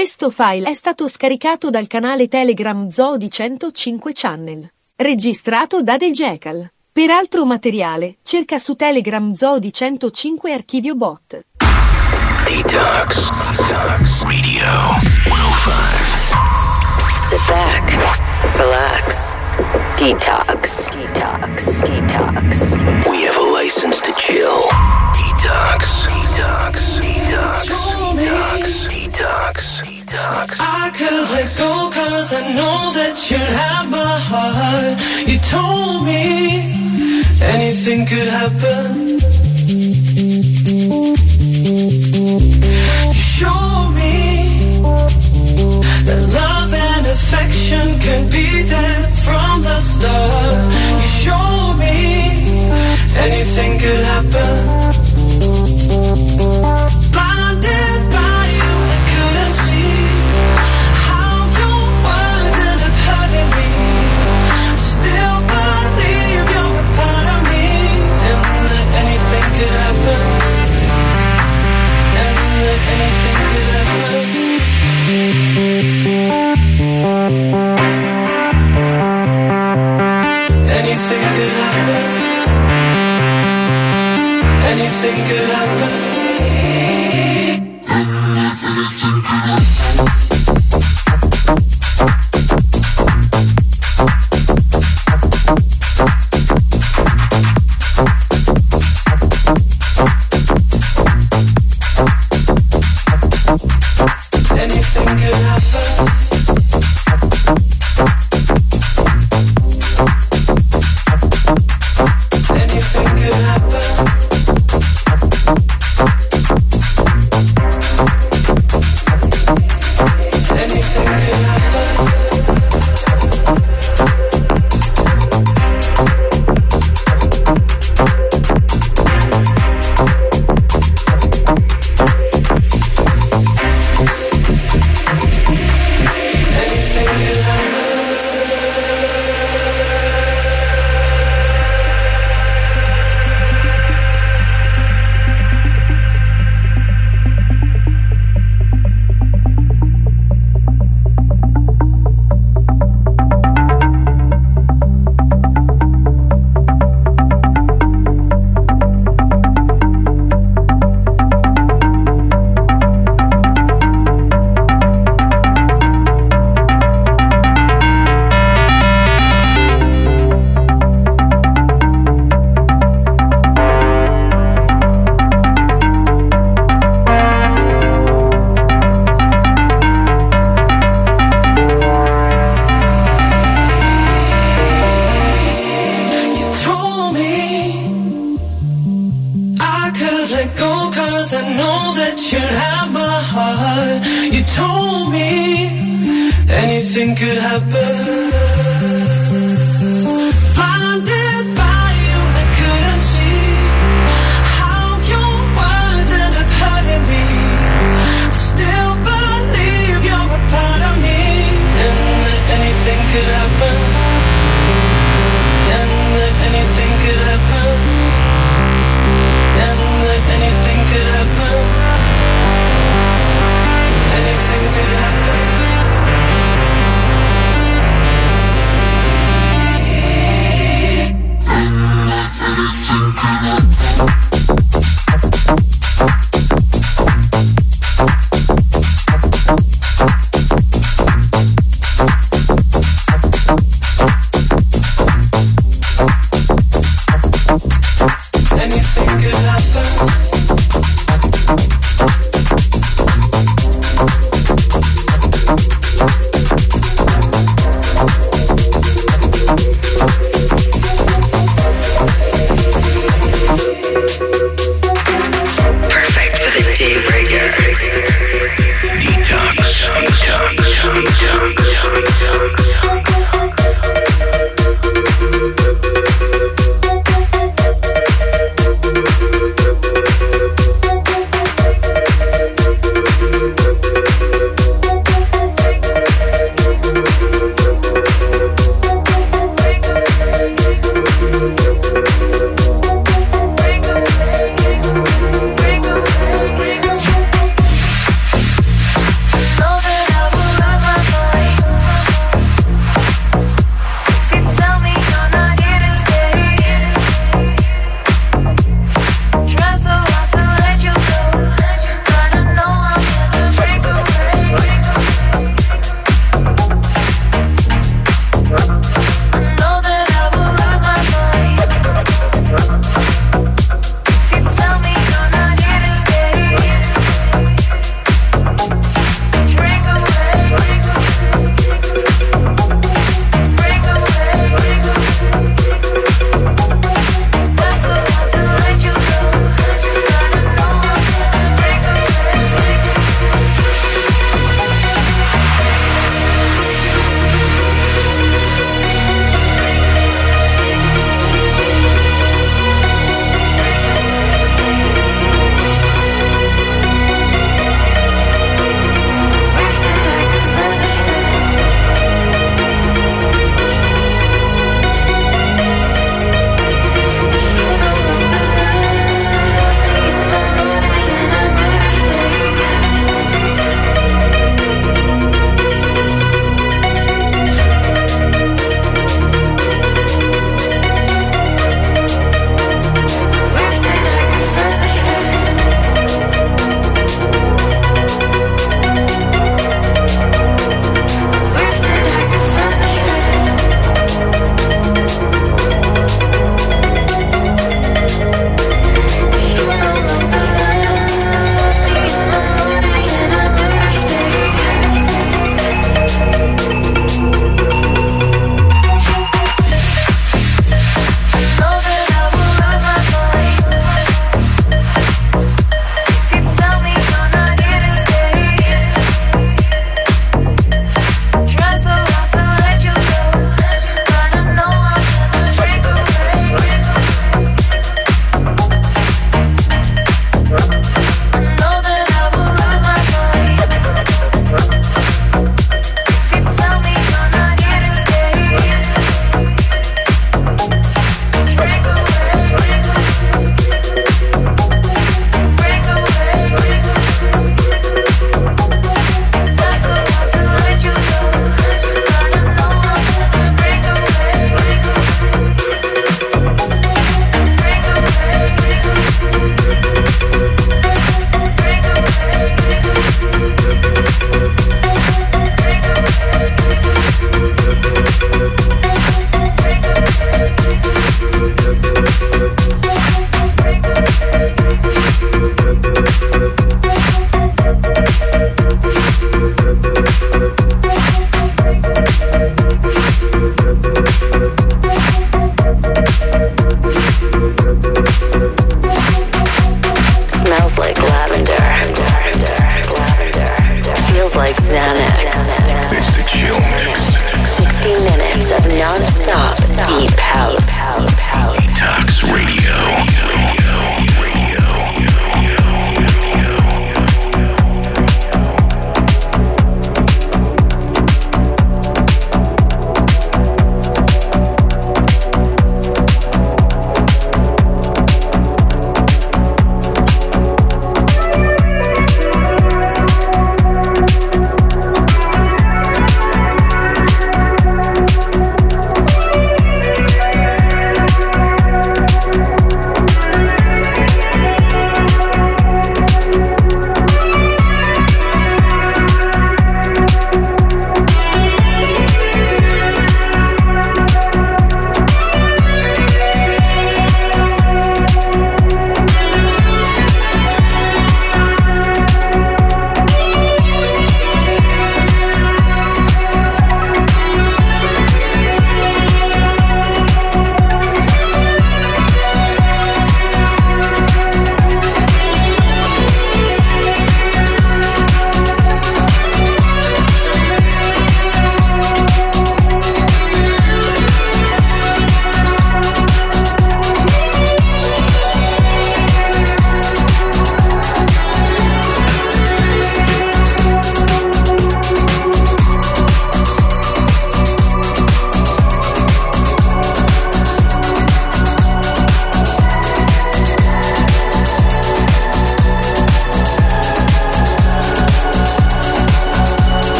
Questo file è stato scaricato dal canale Telegram Zoo di 105 Channel. Registrato da The Jackal. Per altro materiale, cerca su Telegram Zoo di 105 Archivio Bot. Detox. Detox. Radio 105. Sit back, relax, detox, detox, detox. We have a license to chill. Detox. Detox. Detox. Detox. Detox. I could let go cause I know that you'd have my heart. You told me anything could happen. You showed me that love and affection can be there from the start. You showed me anything could happen.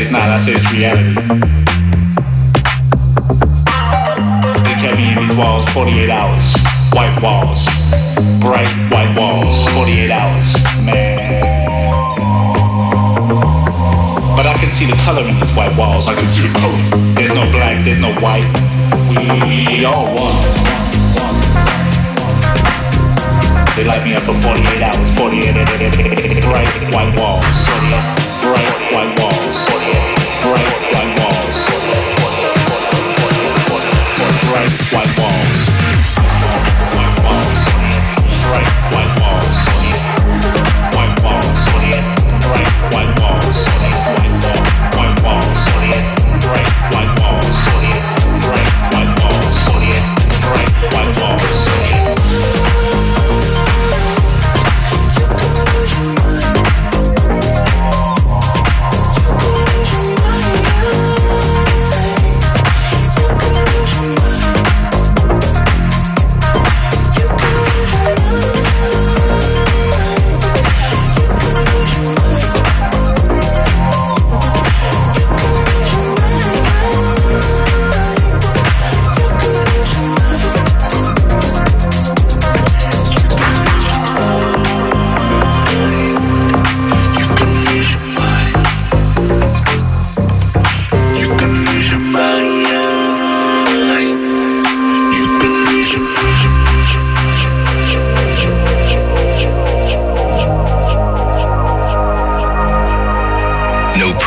It's not. I say it's reality. They kept me in these walls 48 hours. White walls. Bright white walls. 48 hours. Man. But I can see the color in these white walls. I can see the color. There's no black, there's no white. We all one. They light me up for 48 hours, 48 bright white walls, 48 bright white walls,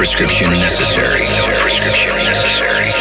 prescription necessary. No prescription necessary.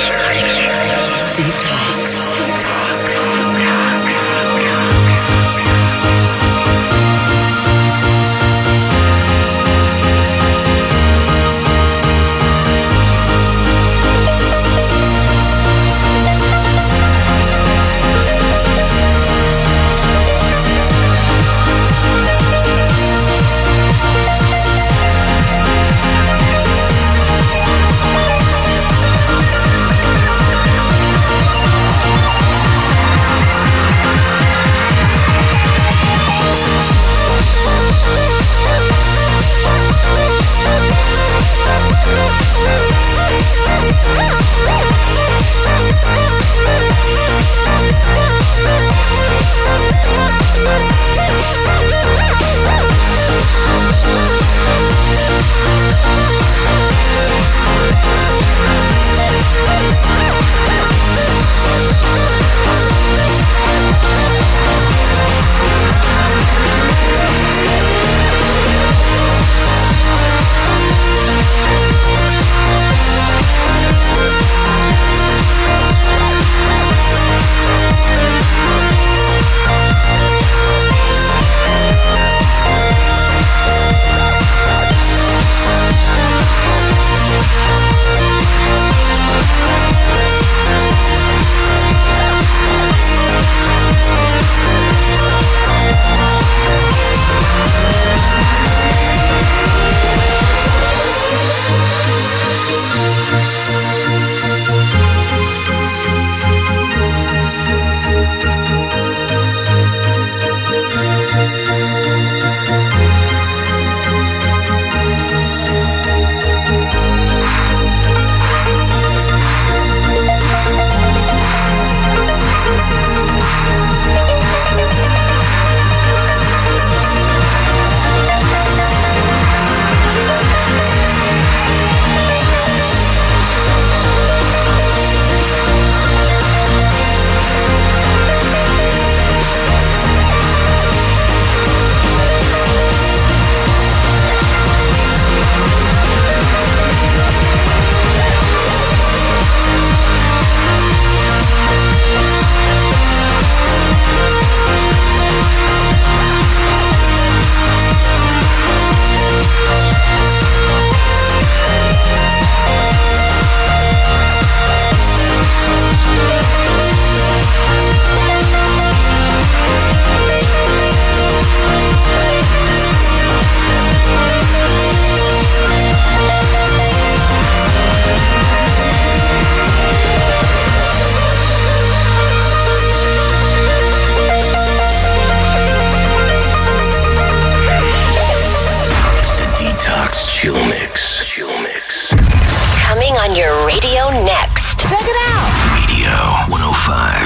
Coming on your radio next. Check it out. Radio 105.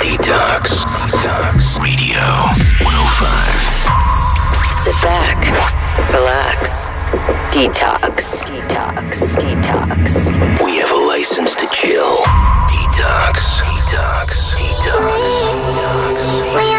Detox. Detox. Radio 105. Sit back. Relax. Detox. Detox. Detox. We have a license to chill. Detox. Detox. Detox. Detox. Detox.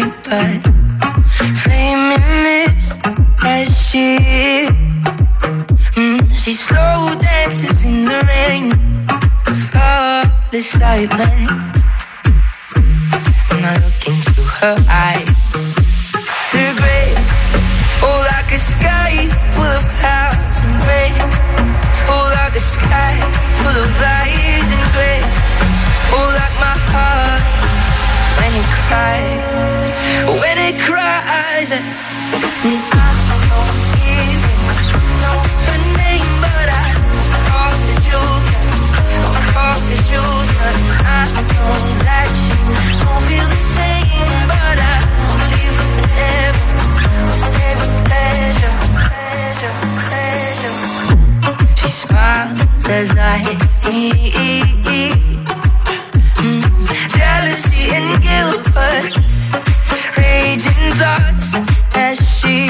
night, but flaming lips as she mm, she slow dances in the rain, flawless silence. And I look into her eyes, they're gray, oh like a sky full of clouds and gray, oh like a sky full of lies and gray, oh like my heart when it cries when it cries. And I don't even name, but I call it Julia. I call it Julia. I know that she won't feel the same, but I we'll stay pleasure. She smiles as I eat. Jealousy and guilt, but raging thoughts as she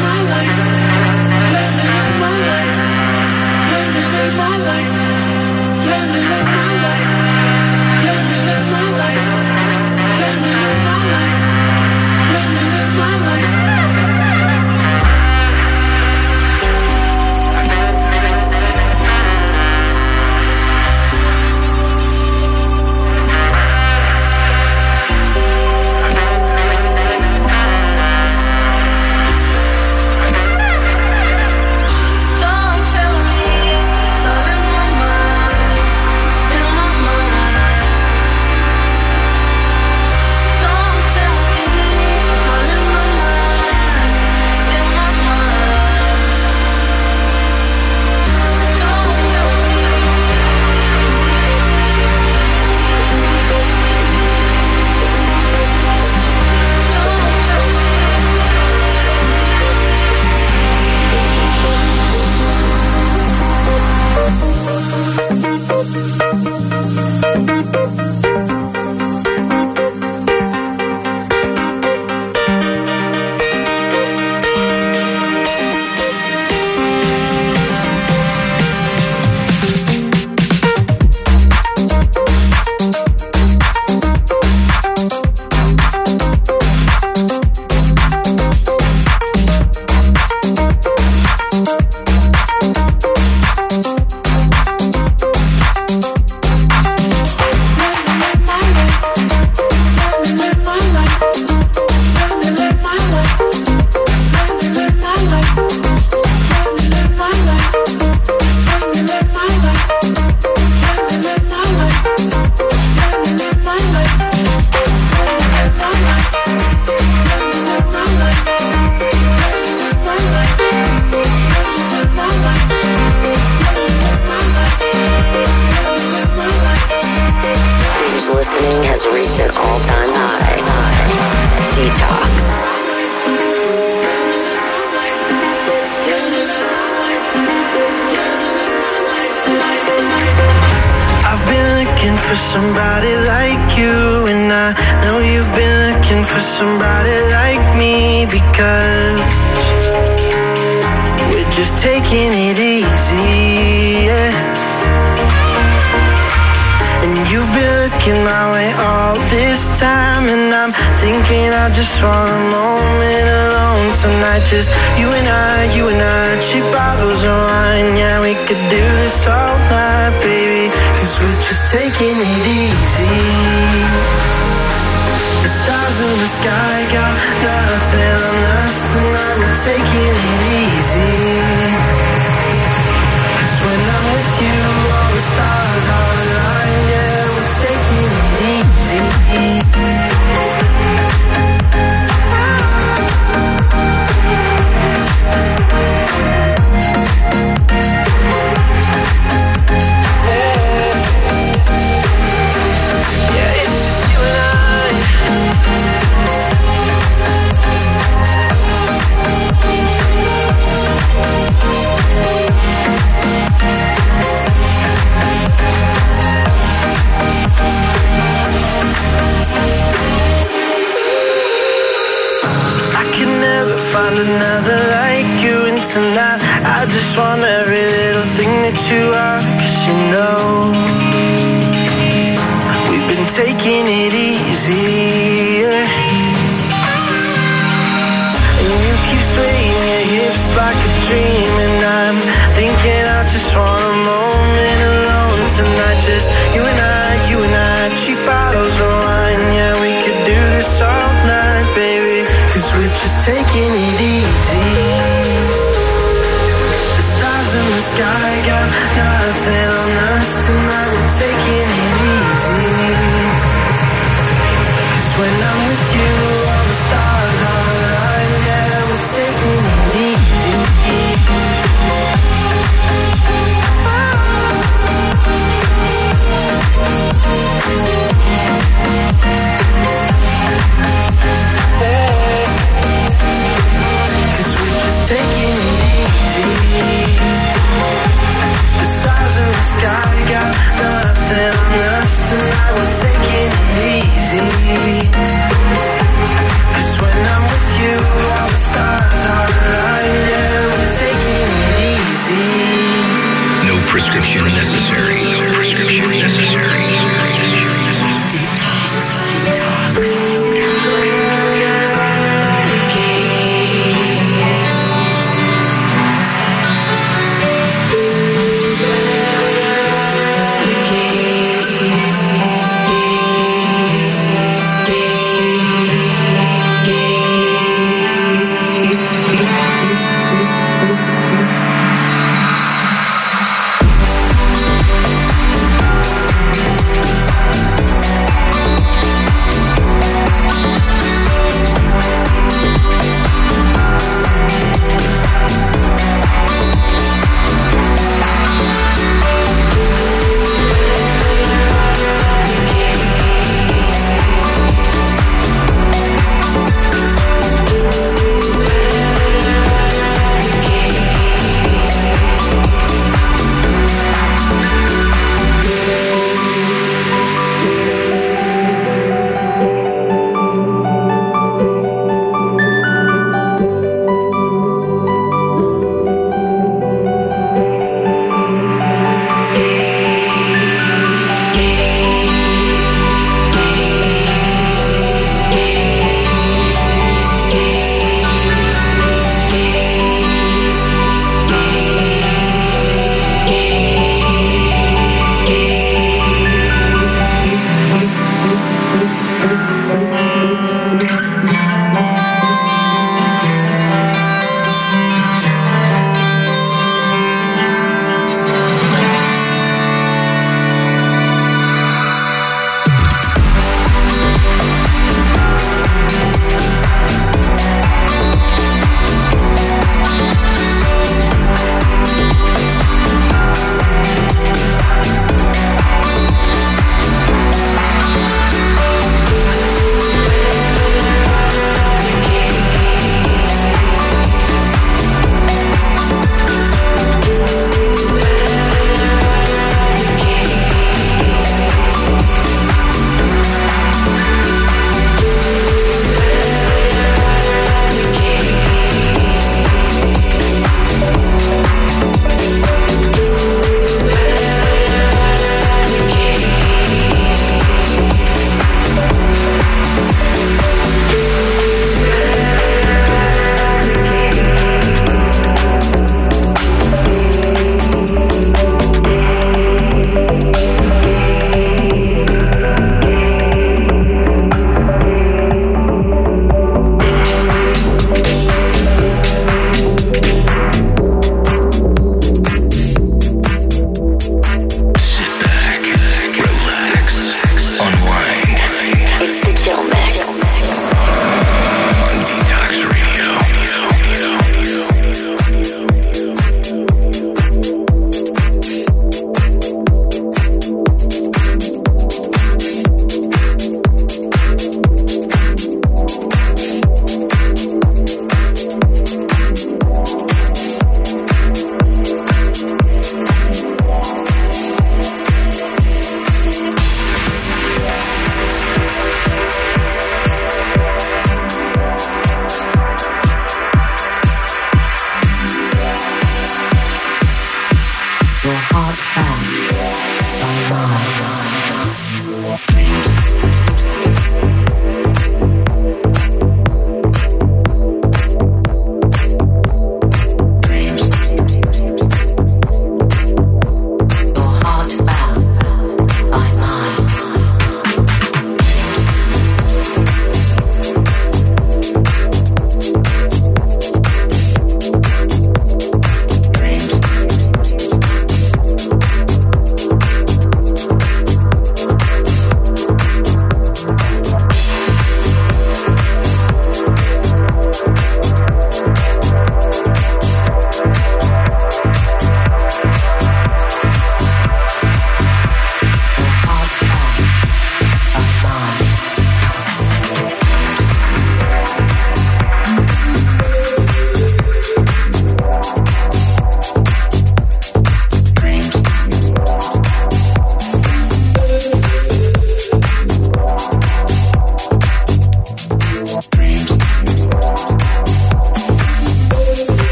listening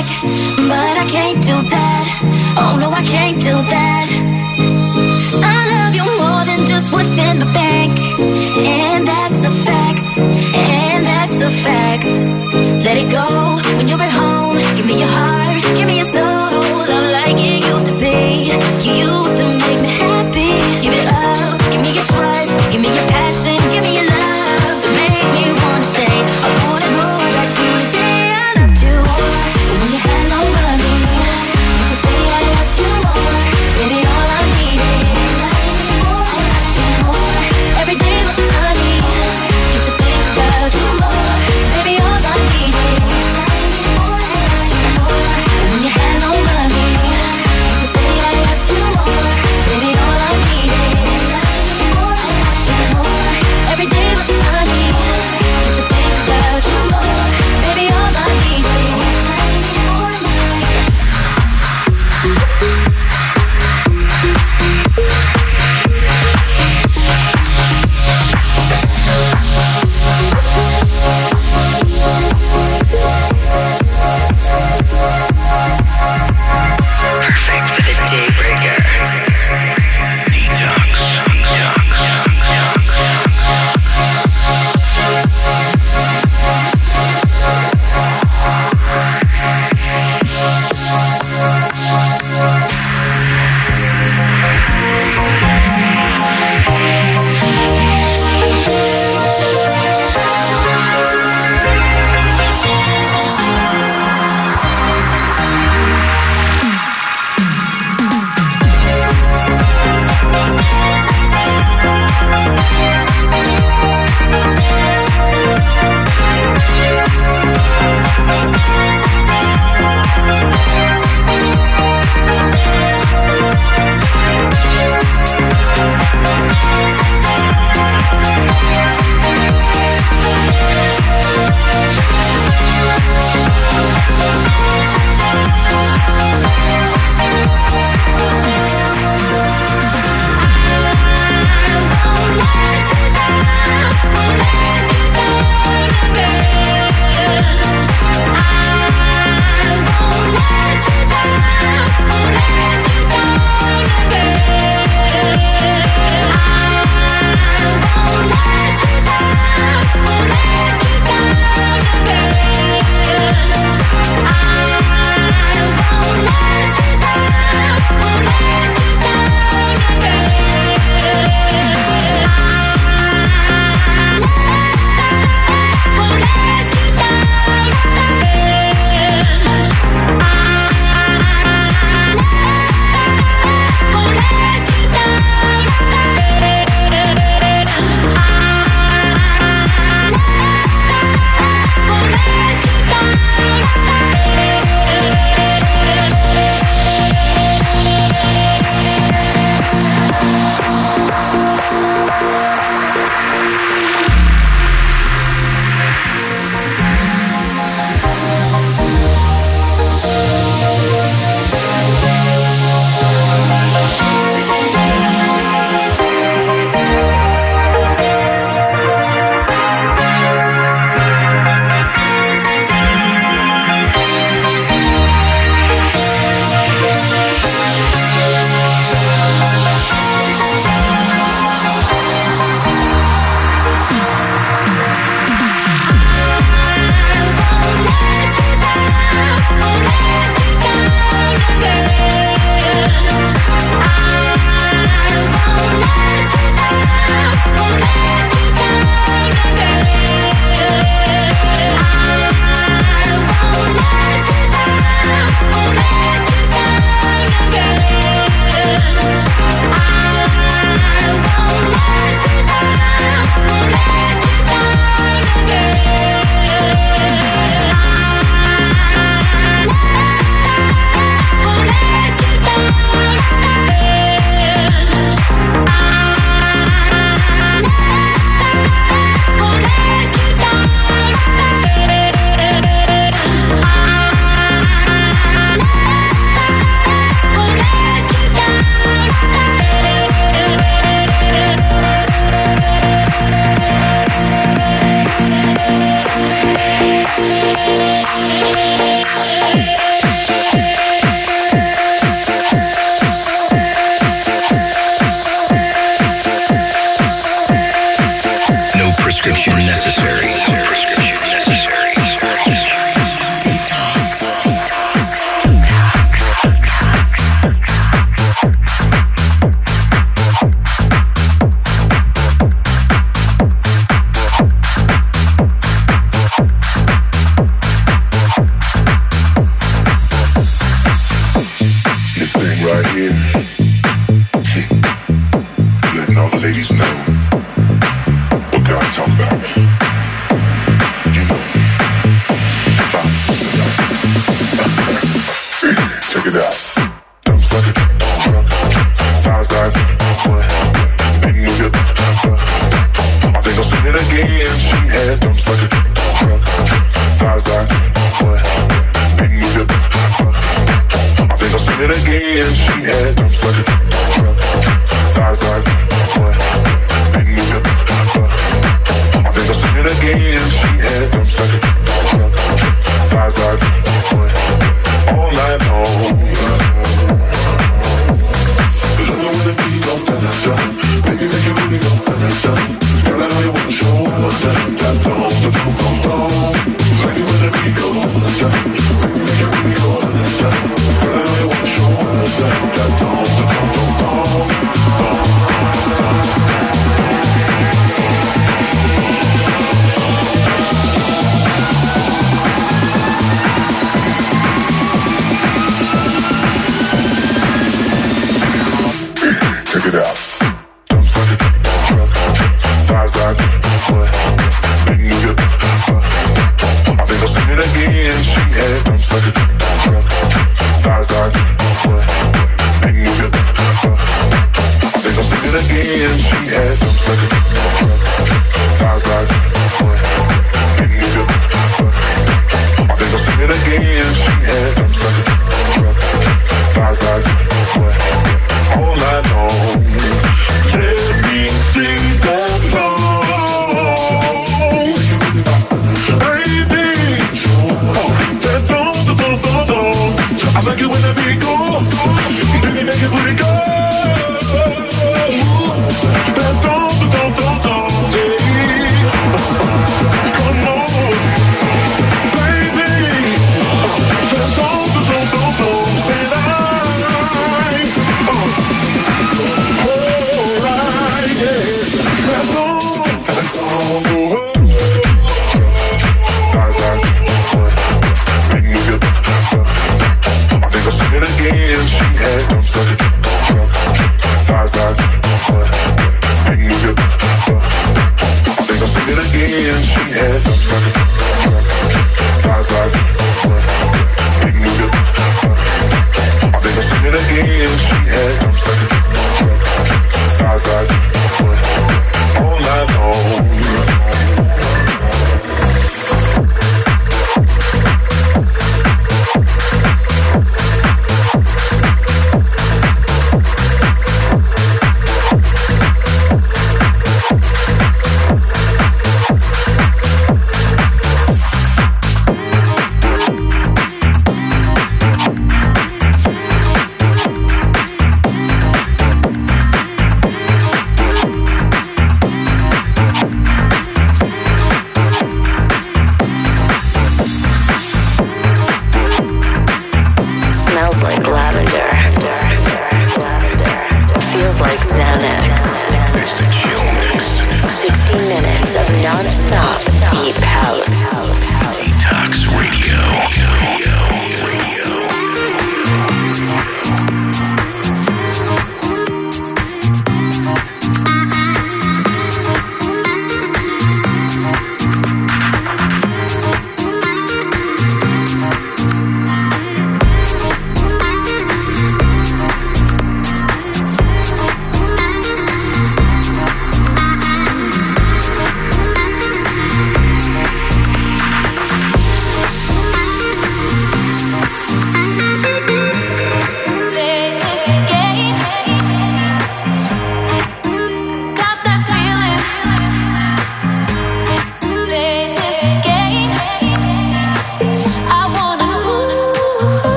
back, but I can't do that. Oh no, I can't do that. I love you more than just what's in the bank, and that's a fact. And that's a fact. Let it go when you're at home. Give me your heart, give me your soul.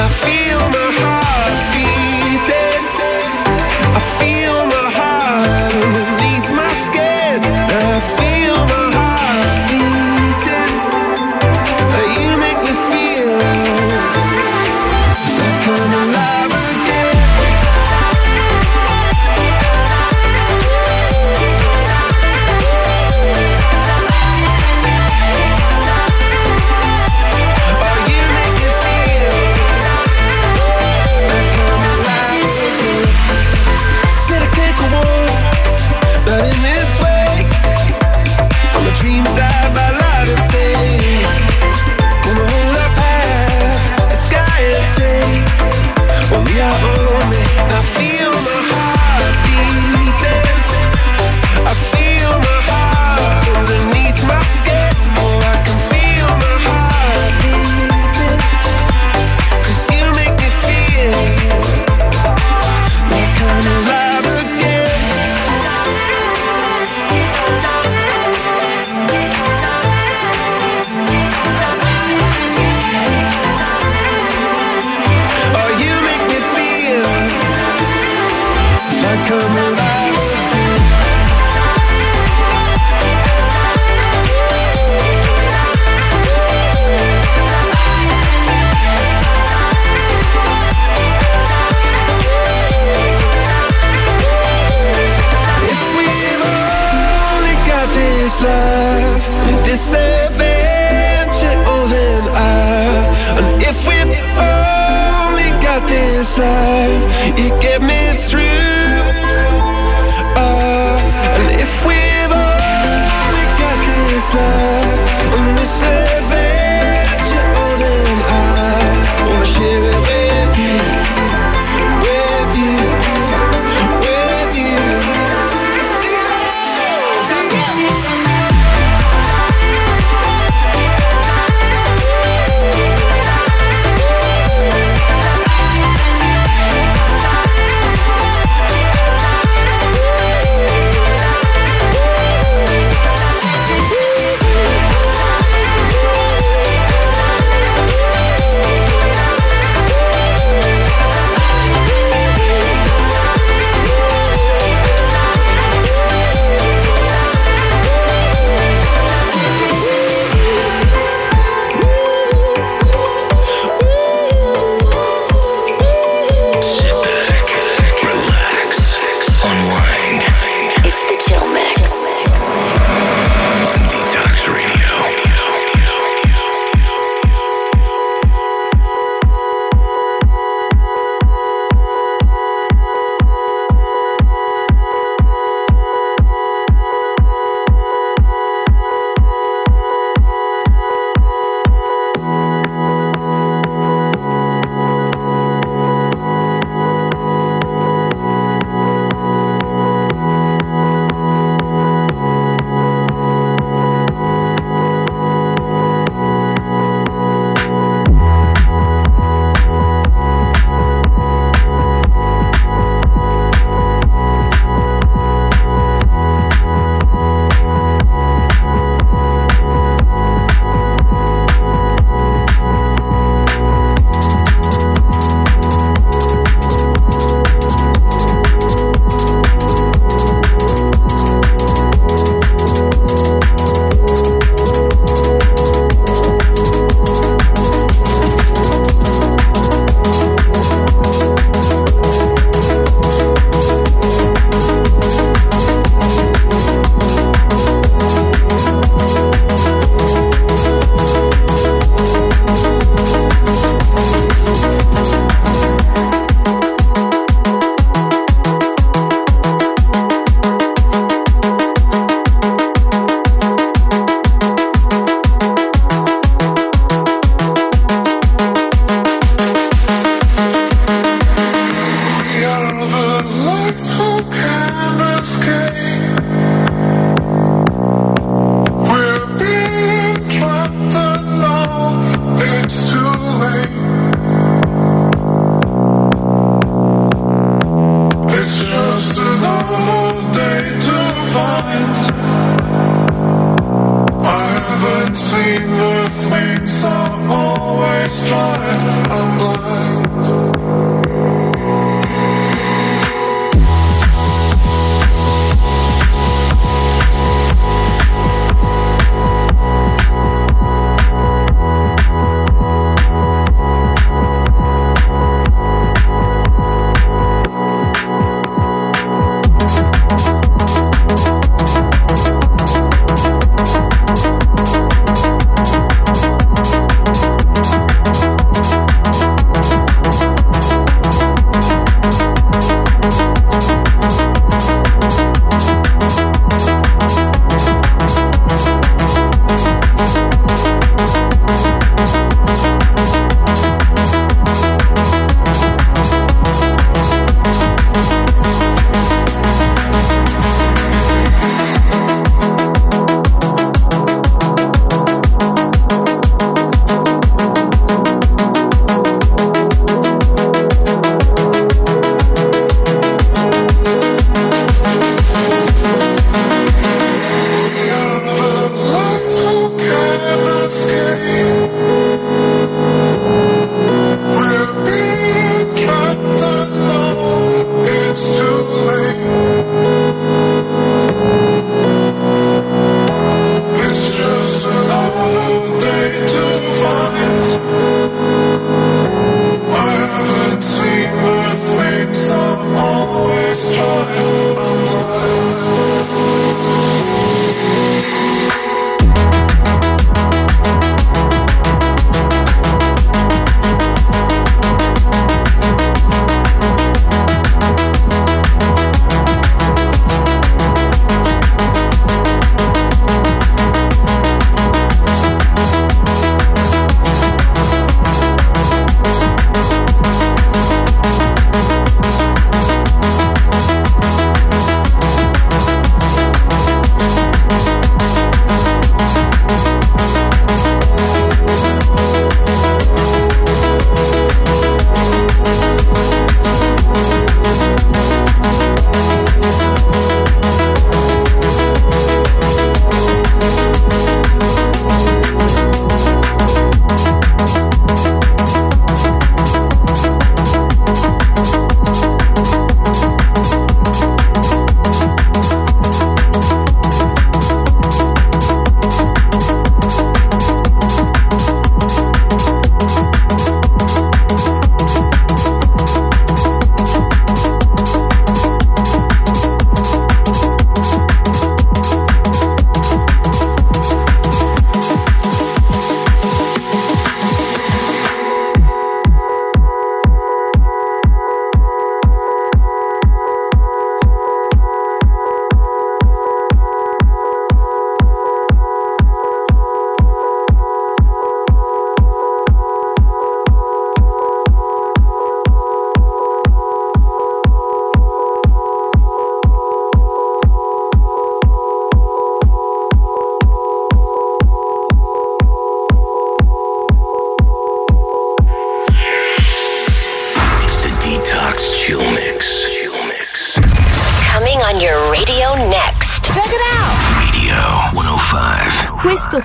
I feel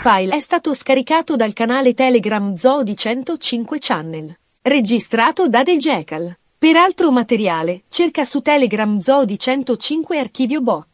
file è stato scaricato dal canale Telegram Zoo di 105 Channel. Registrato da The Jackal. Per altro materiale, cerca su Telegram Zoo di 105 Archivio Bot.